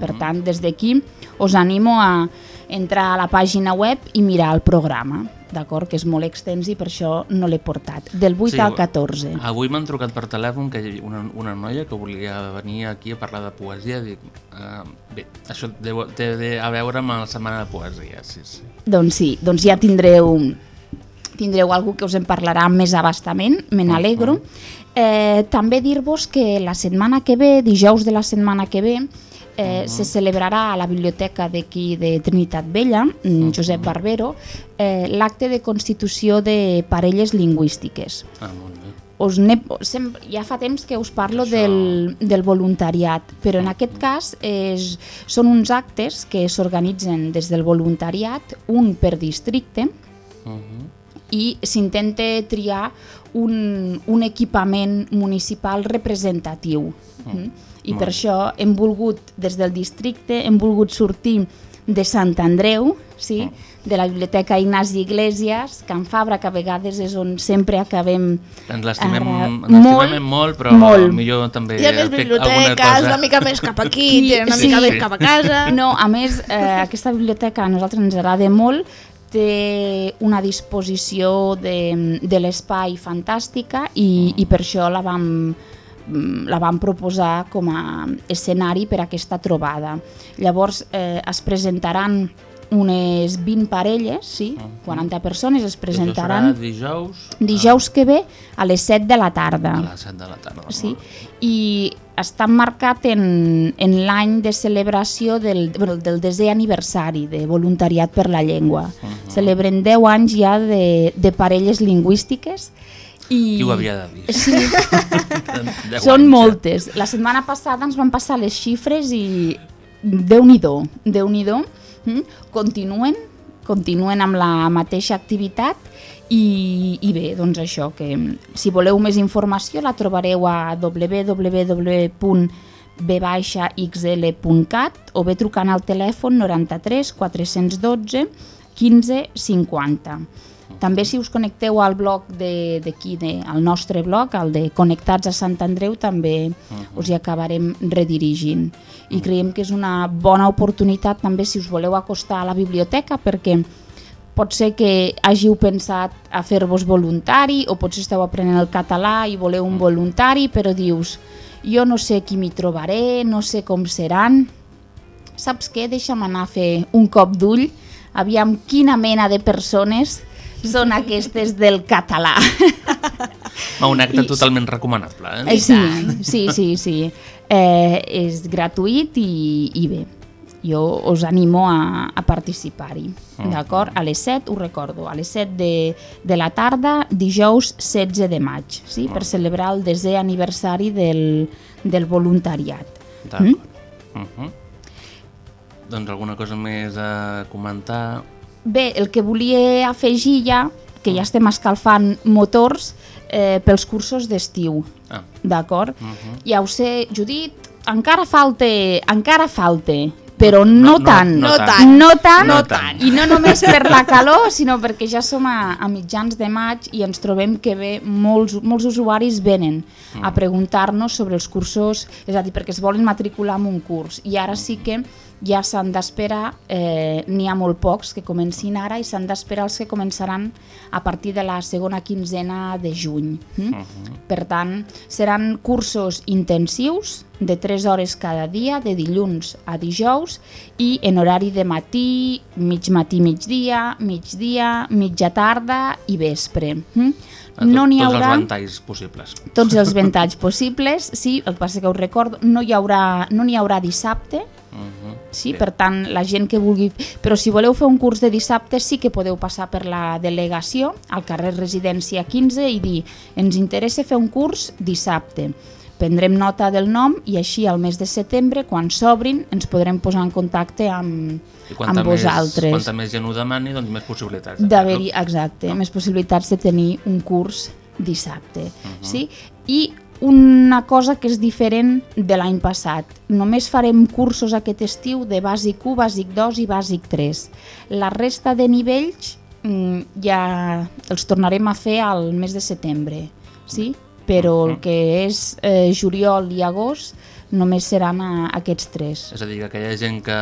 Per tant, des d'aquí us animo a entrar a la pàgina web i mirar el programa, d'acord? Que és molt extens i per això no l'he portat. Del 8 Sí, al 14. Avui m'han trucat per telèfon que hi havia una, una noia que volia venir aquí a parlar de poesia. Dic, uh, bé, això deu, té a veure amb la setmana de poesia, sí, sí. Doncs sí, doncs ja tindreu tindreu algú que us en parlarà més abastament, me n'alegro. Eh, també dir-vos que la setmana que ve, dijous de la setmana que ve, eh, se celebrarà a la biblioteca d'aquí de Trinitat Vella, mm, Josep Barbero, eh, l'acte de constitució de parelles lingüístiques. Ah, molt bé. Us ne, sempre, ja fa temps que us parlo del, del voluntariat, però en aquest cas és, són uns actes que s'organitzen des del voluntariat, un per districte, i s'intenta triar un, un equipament municipal representatiu. Mm. I per Molt això hem volgut, des del districte, hem volgut sortir de Sant Andreu, sí? de la Biblioteca Ignasi Iglesias, Can Fabra, que a vegades és on sempre acabem... Ens l'estimem Ara, ens l'estimem molt, però molt. millor també Hi ha més biblioteques, una mica més cap aquí, Sí, tenen una sí. mica més cap a casa. No, a més, eh, aquesta biblioteca a nosaltres ens agrada molt, té una disposició de, de l'espai fantàstica i, i per això la vam, mm, la vam proposar com a escenari per a aquesta trobada. Llavors eh, es presentaran unes 20 parelles, sí, 40 persones es presentaran dijous dijous que ve a les 7 de la tarda. a les 7 de la tarda. Sí, i està marcat en, en l'any de celebració del, bueno, del desè aniversari de Voluntariat per la Llengua. Uh -huh. Celebren 10 anys ja de, de parelles lingüístiques i... Qui ho havia de dir? Sí. Deu Són anys, moltes. La setmana passada ens van passar les xifres i déu-n'hi-do, déu nhi déu mm? Continuen, continuen amb la mateixa activitat i, i bé, doncs això, que si voleu més informació la trobareu a www.bxl.cat o bé trucant al telèfon 93 412 15 50. També si us connecteu al blog d'aquí, al nostre blog, al de Connectats a Sant Andreu, també us hi acabarem redirigint. I creiem que és una bona oportunitat també si us voleu acostar a la biblioteca perquè pot ser que hàgiu pensat a fer-vos voluntari o potser esteu aprenent el català i voleu un voluntari però dius jo no sé qui m'hi trobaré, no sé com seran. Saps què? Deixa'm anar a fer un cop d'ull, aviam quina mena de persones són aquestes del català. Ma, un acte totalment recomanable. Eh? Eh, sí, sí, sí, sí. Eh, és gratuït i, i bé, jo us animo a, a participar-hi, Mm. d'acord? A les 7, ho recordo, a les 7 de, de la tarda, dijous 16 de maig, sí? per celebrar el desè aniversari del, del voluntariat. D'acord. Mm? Uh -huh. Doncs alguna cosa més a comentar? Bé, el que volia afegir ja, que ja estem escalfant motors eh, pels cursos d'estiu, Ah. d'acord? Uh -huh. Ja ho sé, Judit, encara falta, encara falta, però no, no, tant, no no tant. no tant, No tant. i no només per la calor, sinó perquè ja som a, a mitjans de maig i ens trobem que bé, molts, molts usuaris venen a preguntar-nos sobre els cursos, és a dir, perquè es volen matricular en un curs, i ara sí que ja s'han d'esperar, eh, n'hi ha molt pocs que comencin ara i s'han d'esperar els que començaran a partir de la segona quinzena de juny. Mm? Per tant, seran cursos intensius de 3 hores cada dia, de dilluns a dijous, i en horari de matí, mig matí, migdia, migdia, mitja tarda i vespre. Mm? A No n'hi tots haurà els ventalls possibles. tots els ventalls possibles, sí, el que passa que us recordo, no hi haurà, no n'hi haurà dissabte, Uh -huh. Sí, per tant, la gent que vulgui... Però si voleu fer un curs de dissabte sí que podeu passar per la delegació al carrer Residència 15 i dir ens interessa fer un curs dissabte. Prendrem nota del nom i així al mes de setembre, quan s'obrin, ens podrem posar en contacte amb, amb més, vosaltres. quanta més gent ho demani, doncs més possibilitats. D'haver-hi, exacte, més possibilitats de tenir un curs dissabte. Mhm. sí? I una cosa que és diferent de l'any passat. Només farem cursos aquest estiu de bàsic 1, bàsic 2 i bàsic 3. La resta de nivells mm, ja els tornarem a fer al mes de setembre, sí? però el que és eh, juliol i agost només seran a, aquests tres. És a dir, que aquella gent que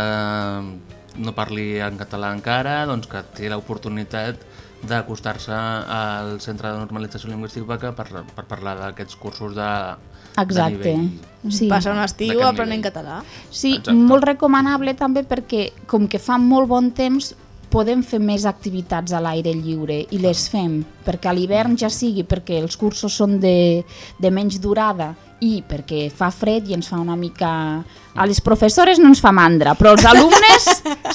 no parli en català encara, doncs que té l'oportunitat d'acostar-se al Centre de Normalització Lingüística per, per parlar d'aquests cursos de, Exacte. de nivell. Sí. Passa un estiu aprenent nivell. català. Sí, Exacte. molt recomanable també perquè com que fa molt bon temps podem fer més activitats a l'aire lliure i les fem, perquè a l'hivern ja sigui perquè els cursos són de, de menys durada i perquè fa fred i ens fa una mica... A les professores no ens fa mandra, però els alumnes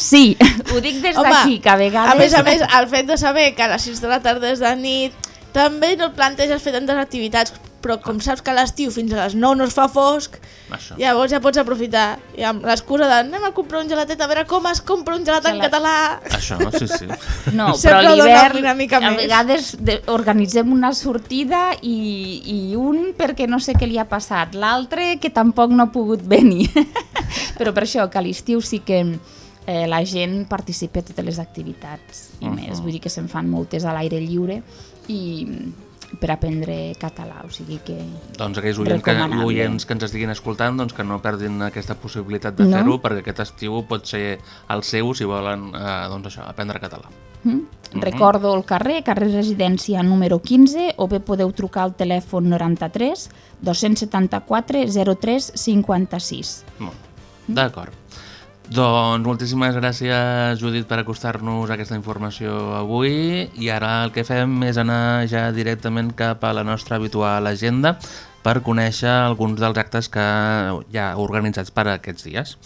sí. Ho dic des d'aquí, que a vegades... A més a més, el fet de saber que a les 6 de la tarda és de nit, també no planteges fer tantes activitats, però com saps que a l'estiu fins a les 9 no es fa fosc, Això. llavors ja pots aprofitar. I amb l'excusa de anem a comprar un gelatet a veure com es compra un gelat en Gelat. català. Això, sí, sí. No, Sempre però l'hivern una mica a més. vegades de, organitzem una sortida i, i un perquè no sé què li ha passat, l'altre que tampoc no ha pogut venir. però per això que a l'estiu sí que eh, la gent participa a totes les activitats i Mhm. més, vull dir que se'n fan moltes a l'aire lliure i per aprendre català, o sigui que Doncs aquells oients que, oients que ens estiguin escoltant doncs que no perdin aquesta possibilitat de No. fer-ho perquè aquest estiu pot ser el seu si volen eh, doncs això, aprendre català. Mm? Recordo el carrer, carrer Residència número 15, o bé podeu trucar al telèfon 93 274 03 56. Molt bé. D'acord. Doncs moltíssimes gràcies, Judit, per acostar-nos aquesta informació avui i ara el que fem és anar ja directament cap a la nostra habitual agenda per conèixer alguns dels actes que hi ha organitzats per aquests dies.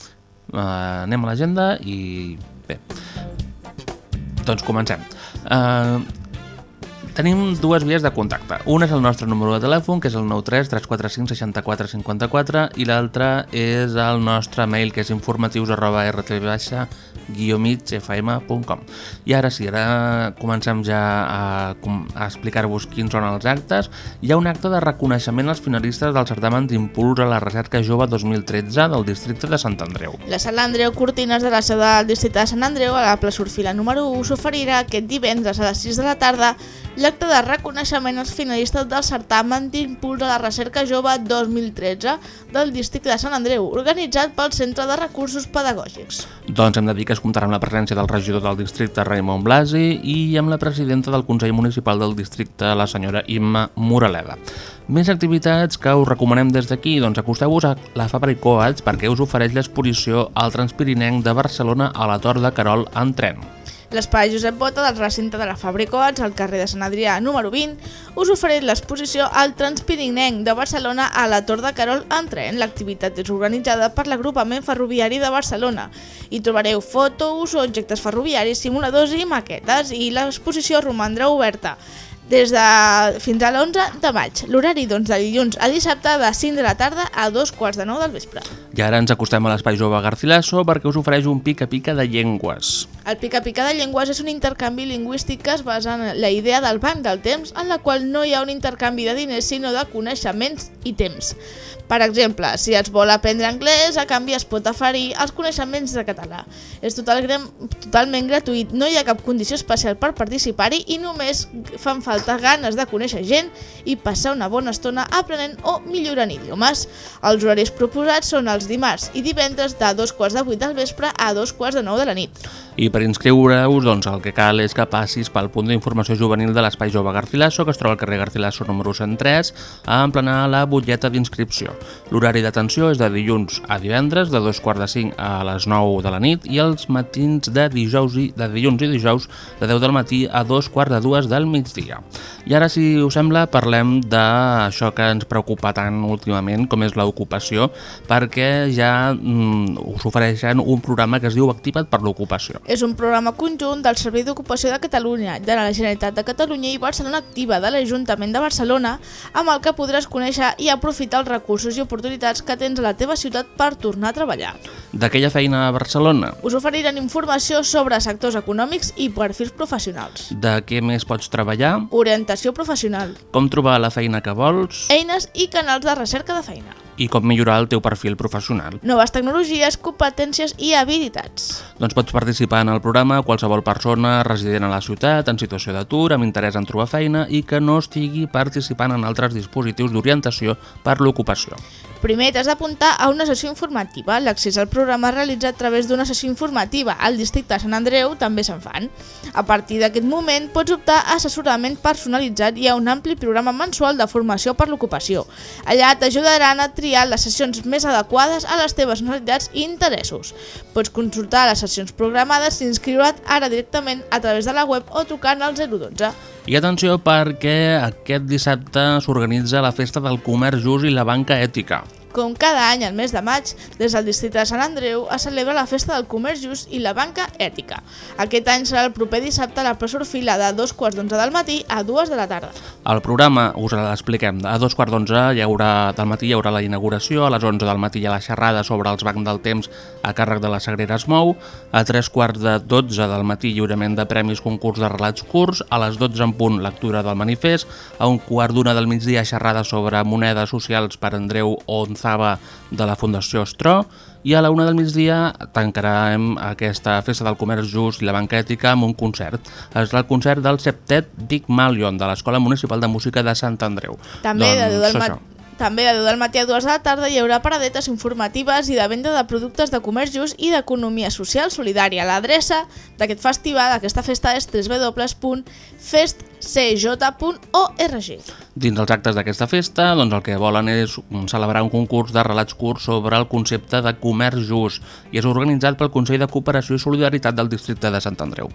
Uh, anem a l'agenda i bé, doncs comencem. Uh, tenim dues vies de contacte. Una és el nostre número de telèfon, que és el 93 345 64 54 i l'altra és el nostre mail, que és informatius arroba rtv guiomigfm.com I ara sí, ara comencem ja a, a explicar-vos quins són els actes. Hi ha un acte de reconeixement als finalistes del certamen d'impuls a la recerca jove 2013 del districte de Sant Andreu. La sala Andreu Cortines de la seu del districte de Sant Andreu, a la plaça Orfila número 1, s'oferirà aquest divendres a les 6 de la tarda l'acte de reconeixement als finalistes del certamen d'impuls a la recerca jove 2013 del districte de Sant Andreu, organitzat pel Centre de Recursos Pedagògics. Doncs hem de dir que es comptarà amb la presència del regidor del districte, Raimon Blasi, i amb la presidenta del Consell Municipal del districte, la senyora Imma Moraleda. Més activitats que us recomanem des d'aquí, doncs acosteu-vos a la Fabra i Coats perquè us ofereix l'exposició al Transpirinenc de Barcelona a la Tor de Carol en tren. L'espai Josep Bota del recinte de la Fabricots, al carrer de Sant Adrià número 20, us ofereix l'exposició al Transpirinenc de Barcelona a la Tor de Carol en tren. L'activitat és organitzada per l'agrupament ferroviari de Barcelona. Hi trobareu fotos, objectes ferroviaris, simuladors i maquetes i l'exposició romandrà oberta des de fins a l'11 de maig. L'horari doncs, de dilluns a dissabte de 5 de la tarda a dos quarts de 9 del vespre. I ara ens acostem a l'Espai Jove Garcilaso perquè us ofereix un pica-pica de llengües. El pica-pica de llengües és un intercanvi lingüístic que es basa en la idea del banc del temps, en la qual no hi ha un intercanvi de diners, sinó de coneixements i temps. Per exemple, si es vol aprendre anglès, a canvi es pot oferir els coneixements de català. És total, totalment gratuït, no hi ha cap condició especial per participar-hi i només fan falta ganes de conèixer gent i passar una bona estona aprenent o millorant idiomes. Els horaris proposats són els dimarts i divendres de dos quarts de vuit del vespre a dos quarts de nou de la nit. I per inscriure-us, doncs, el que cal és que passis pel punt d'informació juvenil de l'Espai Jove Garcilaso, que es troba al carrer Garcilaso número 103, a emplenar la butlleta d'inscripció. L'horari d'atenció és de dilluns a divendres, de dos quarts de cinc a les 9 de la nit, i els matins de dijous i de dilluns i dijous, de 10 del matí a dos quarts de dues del migdia. I ara, si us sembla, parlem d'això que ens preocupa tant últimament, com és l'ocupació, perquè ja mm, us ofereixen un programa que es diu Activa't per l'ocupació. És un programa conjunt del Servei d'Ocupació de Catalunya, de la Generalitat de Catalunya i Barcelona Activa de l'Ajuntament de Barcelona, amb el que podràs conèixer i aprofitar els recursos i oportunitats que tens a la teva ciutat per tornar a treballar. D'aquella feina a Barcelona, Us oferiran informació sobre sectors econòmics i perfils professionals. de què més pots treballar, Orientació professional, com trobar la feina que vols eines i canals de recerca de feina. I com millorar el teu perfil professional. Noves tecnologies, competències i habilitats. Doncs pots participar en el programa qualsevol persona resident a la ciutat, en situació d'atur, amb interès en trobar feina i que no estigui participant en altres dispositius d'orientació per l'ocupació. Primer t'has d'apuntar a una sessió informativa. L'accés al programa es realitza a través d'una sessió informativa. Al districte de Sant Andreu també se'n fan. A partir d'aquest moment pots optar a assessorament personalitzat i a un ampli programa mensual de formació per l'ocupació. Allà t'ajudaran a triar les sessions més adequades a les teves necessitats i interessos. Pots consultar les sessions programades i inscriure't ara directament a través de la web o trucant al 012. I atenció perquè aquest dissabte s'organitza la Festa del Comerç Just i la Banca Ètica. Com cada any al mes de maig, des del districte de Sant Andreu es celebra la Festa del Comerç Just i la Banca Ètica. Aquest any serà el proper dissabte a la plaça Orfila de dos quarts d'onze del matí a dues de la tarda. El programa, us l'expliquem, a dos quarts d'onze haurà, del matí hi haurà la inauguració, a les 11 del matí hi ha la xerrada sobre els bancs del temps a càrrec de la Sagrera Esmou, a tres quarts de 12 del matí lliurament de premis concurs de relats curts, a les 12 en punt lectura del manifest, a un quart d'una del migdia xerrada sobre monedes socials per Andreu Onzaba de la Fundació Estró, i a la una del migdia tancarem aquesta festa del comerç just i la banca ètica amb un concert. És el concert del septet Dick Malion de l'Escola Municipal de Música de Sant Andreu. També de 10 del matí. També de 10 del matí a 2 de la tarda hi haurà paradetes informatives i de venda de productes de comerç just i d'economia social solidària. L'adreça d'aquest festival, d'aquesta festa, és www.festcj.org. Dins els actes d'aquesta festa, doncs el que volen és celebrar un concurs de relats curts sobre el concepte de comerç just i és organitzat pel Consell de Cooperació i Solidaritat del districte de Sant Andreu.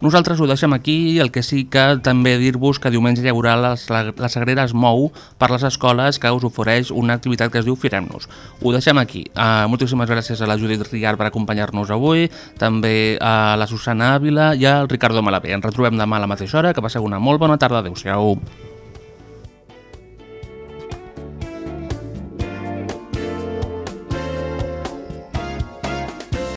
Nosaltres ho deixem aquí, el que sí que també dir-vos que diumenge hi haurà la, la Sagrera es mou per les escoles que us ofereix una activitat que es diu Firem-nos. Ho deixem aquí. Uh, moltíssimes gràcies a la Judit Riar per acompanyar-nos avui, també a la Susana Ávila i al Ricardo Malavé. Ens retrobem demà a la mateixa hora. Que passeu una molt bona tarda. Adéu-siau.